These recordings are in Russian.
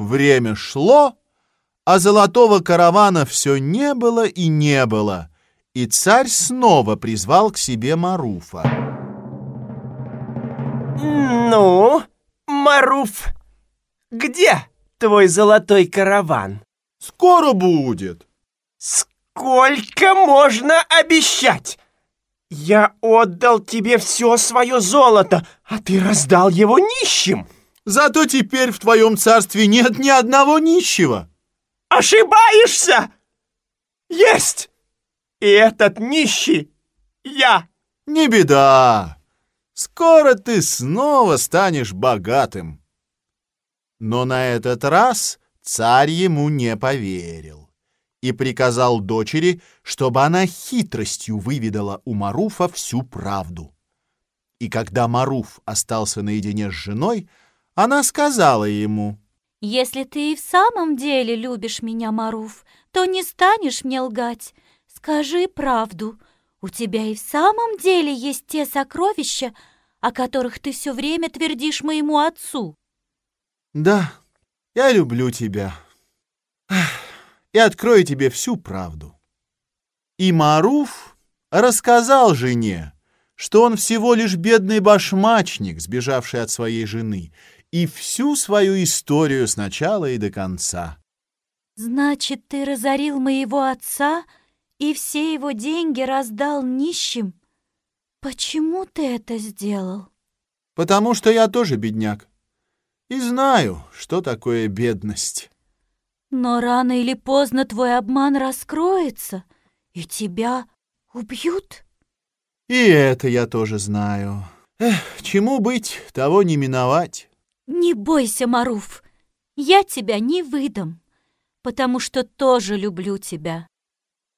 время шло, а золотого каравана все не было и не было, и царь снова призвал к себе Маруфа. «Ну, Маруф, где твой золотой караван?» «Скоро будет!» «Сколько можно обещать? Я отдал тебе все свое золото, а ты раздал его нищим!» «Зато теперь в твоем царстве нет ни одного нищего!» «Ошибаешься! Есть! И этот нищий я!» «Не беда! Скоро ты снова станешь богатым!» Но на этот раз царь ему не поверил и приказал дочери, чтобы она хитростью выведала у Маруфа всю правду. И когда Маруф остался наедине с женой, она сказала ему, «Если ты и в самом деле любишь меня, Маруф, то не станешь мне лгать. Скажи правду. У тебя и в самом деле есть те сокровища, о которых ты все время твердишь моему отцу». «Да, я люблю тебя и открою тебе всю правду». И Маруф рассказал жене, что он всего лишь бедный башмачник, сбежавший от своей жены, и всю свою историю с начала и до конца. «Значит, ты разорил моего отца и все его деньги раздал нищим? Почему ты это сделал?» «Потому что я тоже бедняк и знаю, что такое бедность». Но рано или поздно твой обман раскроется, и тебя убьют. И это я тоже знаю. Эх, чему быть, того не миновать. Не бойся, Маруф, я тебя не выдам, потому что тоже люблю тебя.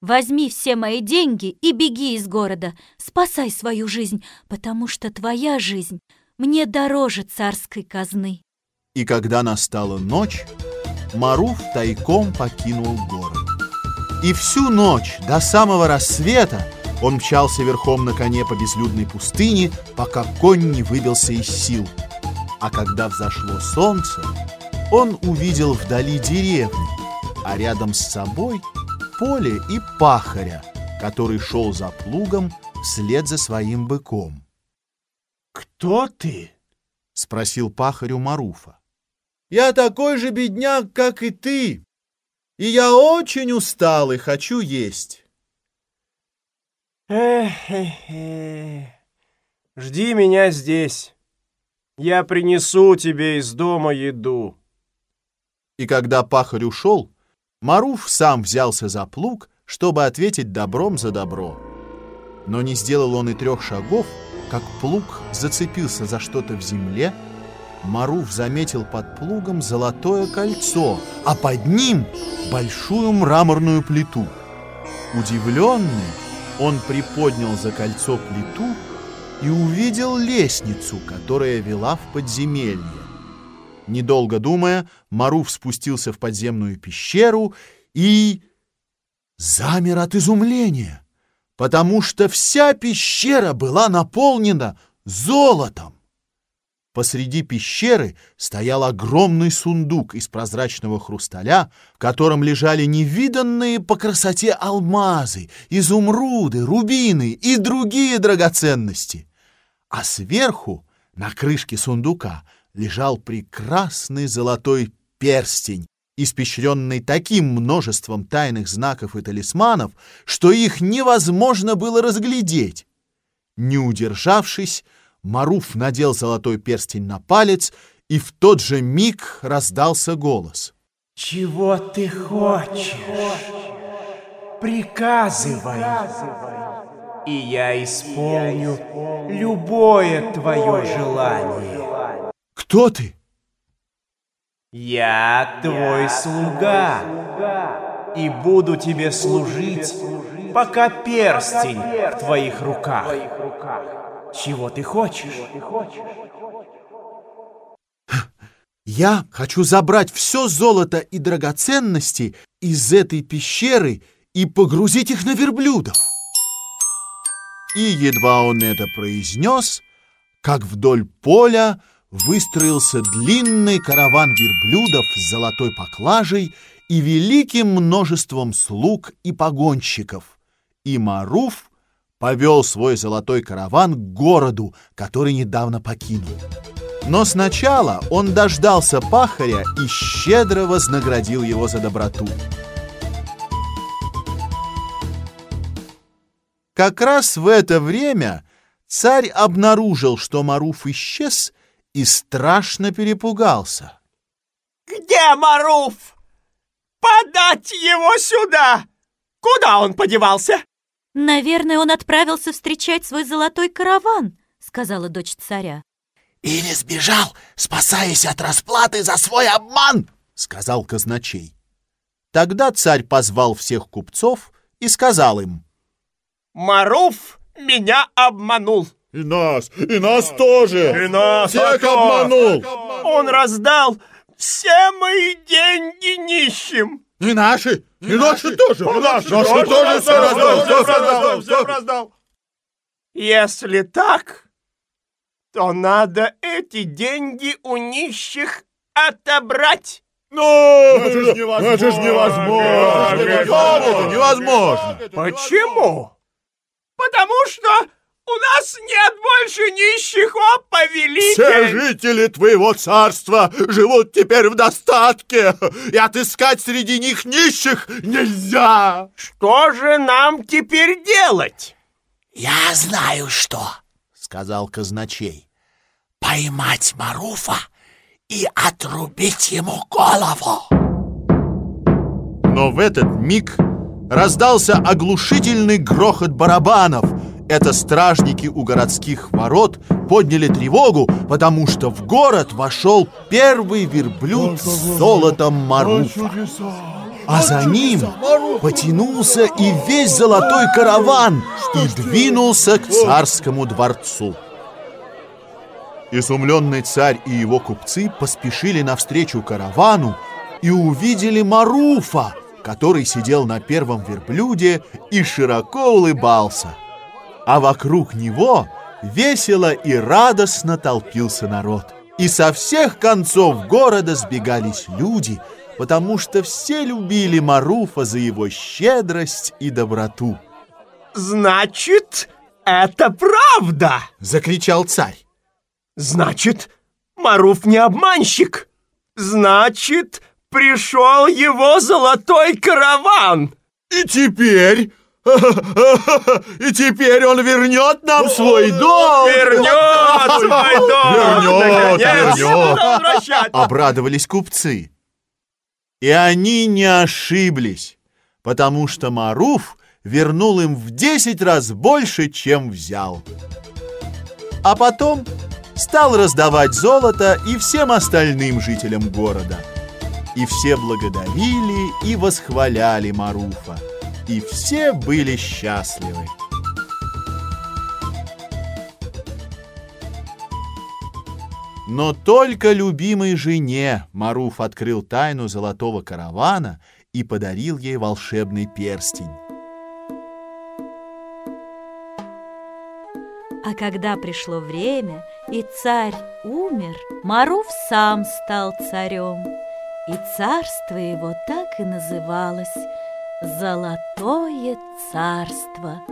Возьми все мои деньги и беги из города, спасай свою жизнь, потому что твоя жизнь мне дороже царской казны. И когда настала ночь, Маруф тайком покинул город. И всю ночь до самого рассвета он мчался верхом на коне по безлюдной пустыне, пока конь не выбился из сил. А когда взошло солнце, он увидел вдали деревню, а рядом с собой поле и пахаря, который шел за плугом вслед за своим быком. «Кто ты?» — спросил пахарю Маруфа. Я такой же бедняк, как и ты, и я очень устал и хочу есть. Эх, жди меня здесь. Я принесу тебе из дома еду. И когда пахарь ушел, Маруф сам взялся за плуг, чтобы ответить добром за добро. Но не сделал он и трех шагов, как плуг зацепился за что-то в земле, Маруф заметил под плугом золотое кольцо, а под ним большую мраморную плиту. Удивленный, он приподнял за кольцо плиту и увидел лестницу, которая вела в подземелье. Недолго думая, Маруф спустился в подземную пещеру и замер от изумления, потому что вся пещера была наполнена золотом. Посреди пещеры стоял огромный сундук из прозрачного хрусталя, в котором лежали невиданные по красоте алмазы, изумруды, рубины и другие драгоценности. А сверху, на крышке сундука, лежал прекрасный золотой перстень, испещренный таким множеством тайных знаков и талисманов, что их невозможно было разглядеть. Не удержавшись, Маруф надел золотой перстень на палец, и в тот же миг раздался голос. «Чего ты хочешь? Приказывай, и я исполню любое твое желание». «Кто ты?» «Я твой слуга, и буду тебе служить, пока перстень в твоих руках». Чего ты хочешь? Я хочу забрать все золото и драгоценности из этой пещеры и погрузить их на верблюдов. И едва он это произнес, как вдоль поля выстроился длинный караван верблюдов с золотой поклажей и великим множеством слуг и погонщиков. И Маруф повел свой золотой караван к городу, который недавно покинул. Но сначала он дождался пахаря и щедро вознаградил его за доброту. Как раз в это время царь обнаружил, что Маруф исчез, и страшно перепугался. «Где Маруф? Подать его сюда! Куда он подевался?» «Наверное, он отправился встречать свой золотой караван», — сказала дочь царя. «Или сбежал, спасаясь от расплаты за свой обман!» — сказал казначей. Тогда царь позвал всех купцов и сказал им. «Маруф меня обманул!» И нас, и нас тоже! И нас Всех обманул! Он раздал все мои деньги нищим! И наши, и наши тоже! Наши, Наши тоже все раздал, все раздал, все раздал! Если так, то надо эти деньги у нищих отобрать. Ну, это же невозможно! Это же невозможно! Почему? Потому что у нас нет больше нищих, о, повелитель! Все жители твоего царства живут теперь в достатке, и отыскать среди них нищих нельзя! Что же нам теперь делать? «Я знаю что», — сказал казначей. «Поймать Маруфа и отрубить ему голову». Но в этот миг раздался оглушительный грохот барабанов. Это стражники у городских ворот подняли тревогу, потому что в город вошел первый верблюд с золотом Маруфа. А за ним потянулся и весь золотой караван и двинулся к царскому дворцу. Изумленный царь и его купцы поспешили навстречу каравану и увидели Маруфа, который сидел на первом верблюде и широко улыбался. А вокруг него весело и радостно толпился народ. И со всех концов города сбегались люди, потому что все любили Маруфа за его щедрость и доброту. Значит, это правда! Закричал царь. Значит, Маруф не обманщик! Значит, пришел его золотой караван! И теперь... И теперь он вернет нам свой дом! Вернет свой дом! Вернет, вернет. Обрадовались купцы. И они не ошиблись, потому что Маруф вернул им в десять раз больше, чем взял. А потом стал раздавать золото и всем остальным жителям города. И все благодарили и восхваляли Маруфа. И все были счастливы. Но только любимой жене Маруф открыл тайну золотого каравана и подарил ей волшебный перстень. А когда пришло время, и царь умер, Маруф сам стал царем. И царство его так и называлось «Золотое царство»,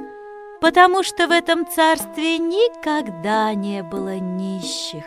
потому что в этом царстве никогда не было нищих.